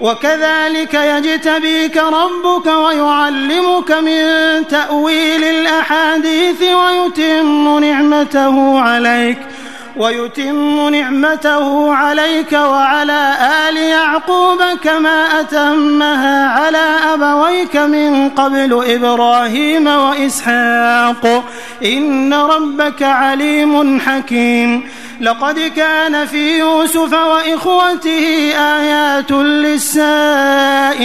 وكذلك يجتبيك ربك ويعلمك من تأويل الأحاديث ويتم نعمته عليك ۖ. ويتم نعمته عليك وعلى آل يعقوب كما أتمها على أبويك من قبل إبراهيم وإسحاق. إن ربك عليم حكيم. لقد كان في يوسف وإخوته آيات للسائلين.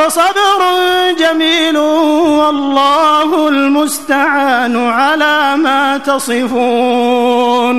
فصبر جميل والله المستعان على ما تصفون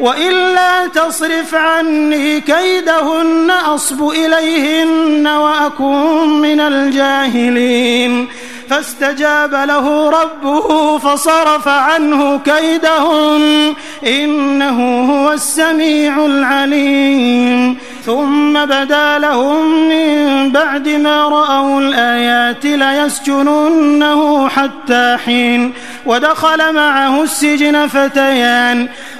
وإلا تصرف عني كيدهن أصب إليهن وأكون من الجاهلين. فاستجاب له ربه فصرف عنه كيدهن إنه هو السميع العليم. ثم بدا لهم من بعد ما رأوا الآيات ليسجننه حتى حين. ودخل معه السجن فتيان.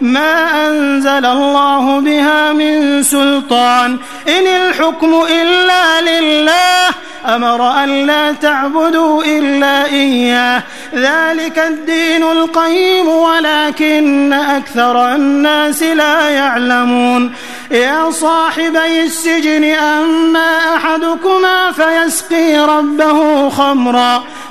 ما أنزل الله بها من سلطان إن الحكم إلا لله أمر أن لا تعبدوا إلا إياه ذلك الدين القيم ولكن أكثر الناس لا يعلمون يا صاحبي السجن أما أحدكما فيسقي ربه خمرًا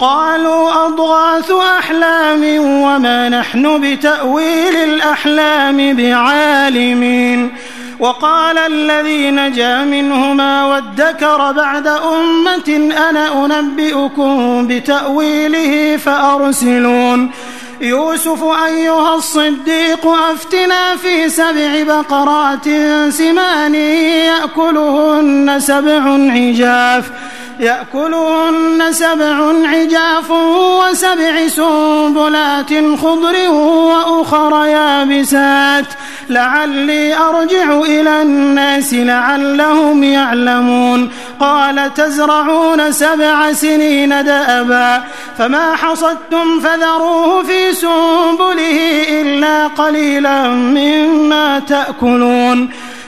قالوا أضغاث أحلام وما نحن بتأويل الأحلام بعالمين وقال الذي نجا منهما وادكر بعد أمة أنا أنبئكم بتأويله فأرسلون يوسف أيها الصديق أفتنا في سبع بقرات سمان يأكلهن سبع عجاف يأكلهن سبع عجاف وسبع سنبلات خضر وأخر يابسات. لعلي أرجع إلى الناس لعلهم يعلمون. قال تزرعون سبع سنين دأبا. فما حصدتم فذروه في سنبله إلا قليلا مما تأكلون.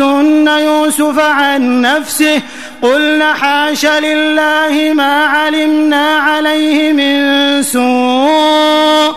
أخرجتن يوسف عن نفسه قلنا حاش لله ما علمنا عليه من سوء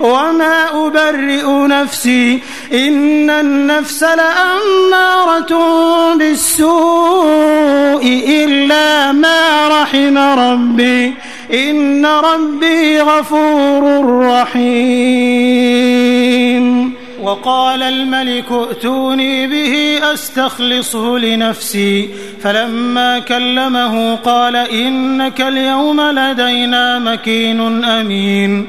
وما أبرئ نفسي إن النفس لأمارة بالسوء إلا ما رحم ربي إن ربي غفور رحيم وقال الملك ائتوني به استخلصه لنفسي فلما كلمه قال انك اليوم لدينا مكين امين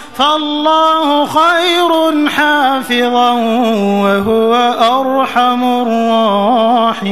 فالله خير حافظا وهو أرحم الراحمين.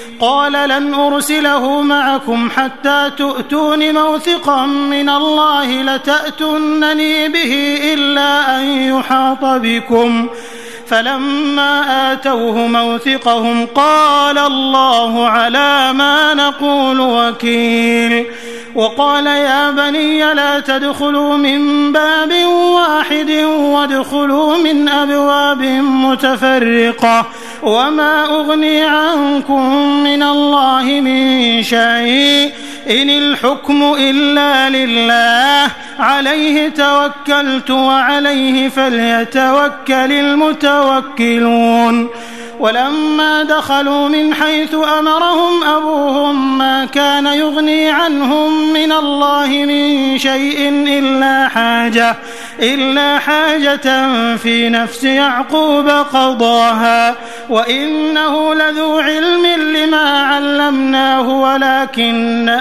قال لن أرسله معكم حتى تؤتون موثقا من الله لتأتونني به إلا أن يحاط بكم. فلما آتوه موثقهم قال الله على ما نقول وكيل. وقال يا بني لا تدخلوا من باب واحد وادخلوا من أبواب متفرقة. وما أغني عنكم من الله من شيء إن الحكم إلا لله عليه توكلت وعليه فليتوكل المتوكلون. ولما دخلوا من حيث أمرهم أبوهم ما كان يغني عنهم من الله من شيء إلا حاجة إلا حاجة في نفس يعقوب قضاها. وإنه لذو علم لما علمناه ولكن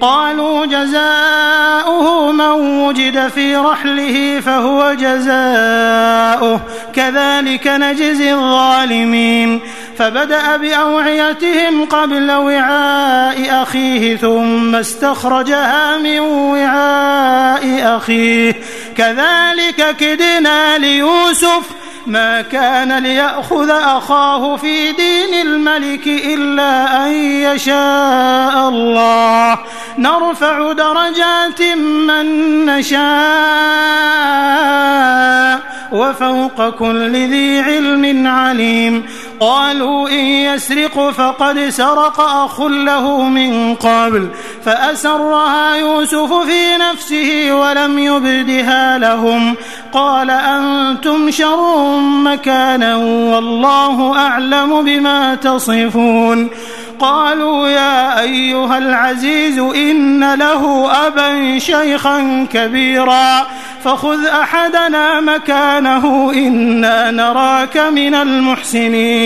قالوا جزاؤه من وجد في رحله فهو جزاؤه. كذلك نجزي الظالمين. فبدأ بأوعيتهم قبل وعاء أخيه ثم استخرجها من وعاء أخيه. كذلك كدنا ليوسف ما كان ليأخذ أخاه في دين الملك إلا أن يشاء الله. نرفع درجات من نشاء وفوق كل ذي علم عليم قالوا إن يسرق فقد سرق أخ له من قبل فأسرها يوسف في نفسه ولم يبدها لهم قال أنتم شر مكانا والله أعلم بما تصفون قالوا يا أيها العزيز إن له أبا شيخا كبيرا فخذ أحدنا مكانه إنا نراك من المحسنين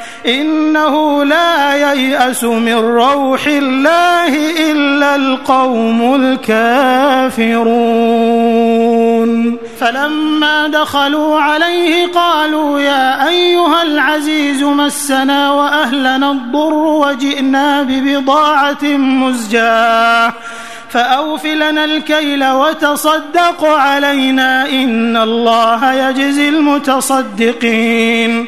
إنه لا ييأس من روح الله إلا القوم الكافرون. فلما دخلوا عليه قالوا يا أيها العزيز مسنا وأهلنا الضر وجئنا ببضاعة مزجاة. فأوفي لنا الكيل وتصدق علينا إن الله يجزي المتصدقين.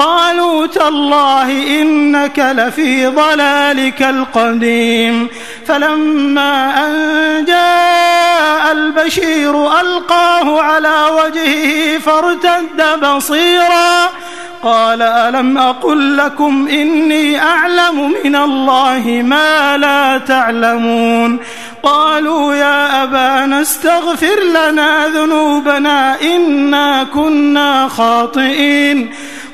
قالوا تالله إنك لفي ضلالك القديم. فلما أن جاء البشير ألقاه على وجهه فارتد بصيرا. قال ألم أقل لكم إني أعلم من الله ما لا تعلمون. قالوا يا أبانا استغفر لنا ذنوبنا إنا كنا خاطئين.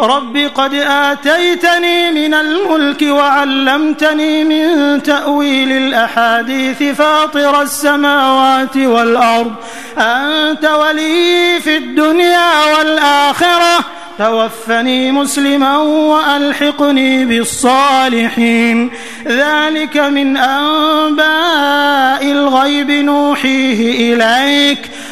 رب قد آتيتني من الملك وعلمتني من تأويل الأحاديث فاطر السماوات والأرض أنت ولي في الدنيا والآخرة توفني مسلما والحقني بالصالحين ذلك من انباء الغيب نوحيه اليك